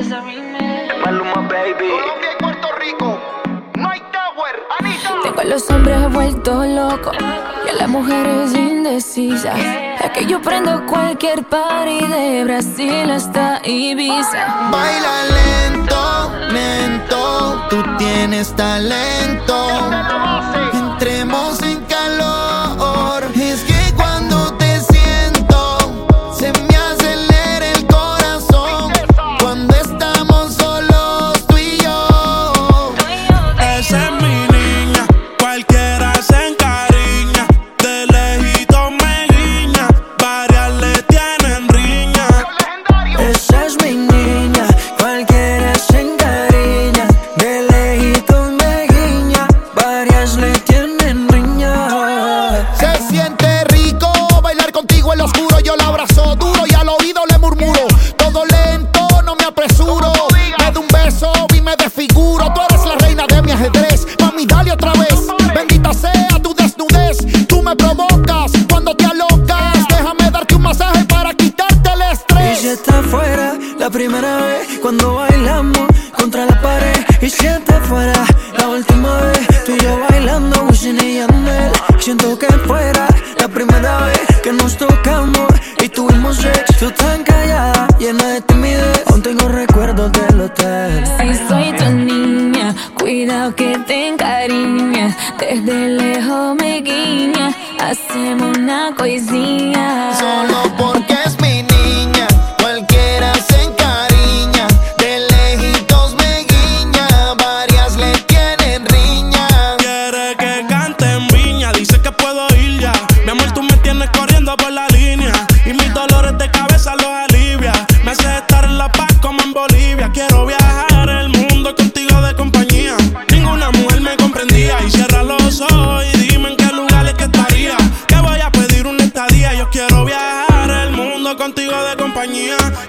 Maluma, baby. Colombia y Puerto Rico. Mike Tower, Anita. Tengo a los hombres vueltos locos y a las mujeres indecisas. Es que yo prendo cualquier party de Brasil hasta Ibiza. Baila lento, lento, tú tienes talento. Primera vez cuando bailamos contra la pared. Y si está fuera la última vez tú y yo bailando Wisin y Yandel. Siento que fuera la primera vez que nos tocamos y tuvimos sexo. Tú tan callada, llena de timidez. Aún tengo recuerdos del hotel. Si soy tu niña, cuidado que te encariñas. Desde lejos me guiña, hacemos una coisinha.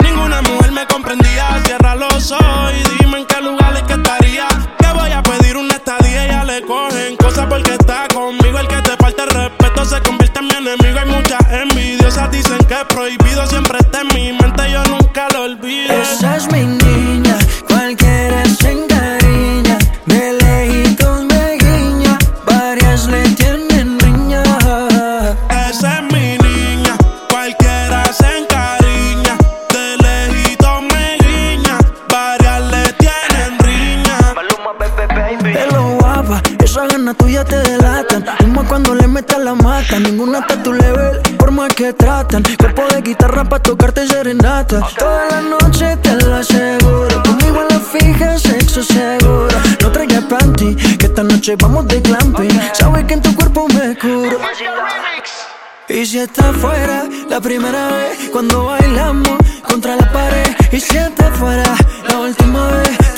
Ninguna mujer me comprendía. Cierra los ojos y dime en qué lugar es que estaría. Que voy a pedir una estadía. Ya le cogen cosas porque está conmigo. El que te falta el respeto se convierte en mi enemigo. Hay muchas envidiosas. Dicen que es prohibido. Siempre está en mi mente. Yo nunca lo olvido. Esa es mi niña, cualquiera se encariña. De lejitos me guiña, varias le tienen Metes la mata, ninguna está a tu level, por más que tratan. Cuerpo de guitarra pa' tocarte serenata. Toda la noche te lo aseguro. Conmigo a la fija, sexo seguro. No traigas panty, que esta noche vamos de glamping. Sabes que en tu cuerpo me curo. Y si está fuera la primera vez cuando bailamos contra la pared. Y si está fuera la última vez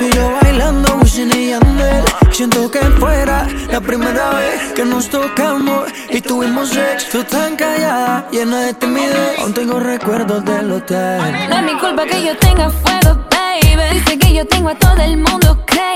Siento que fuera la primera vez que nos tocamos y tuvimos sexo. Tú tan callada, llena de timidez. Aún tengo recuerdos del hotel. No es mi culpa que yo tenga fuego, baby. Dice que yo tengo a todo el mundo crazy.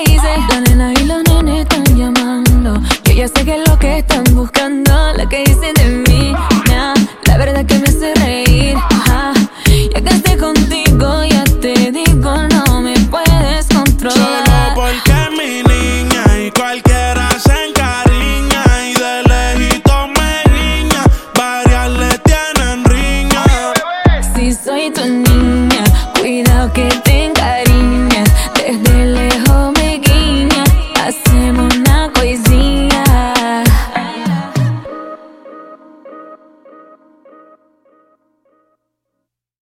Me guiña, varias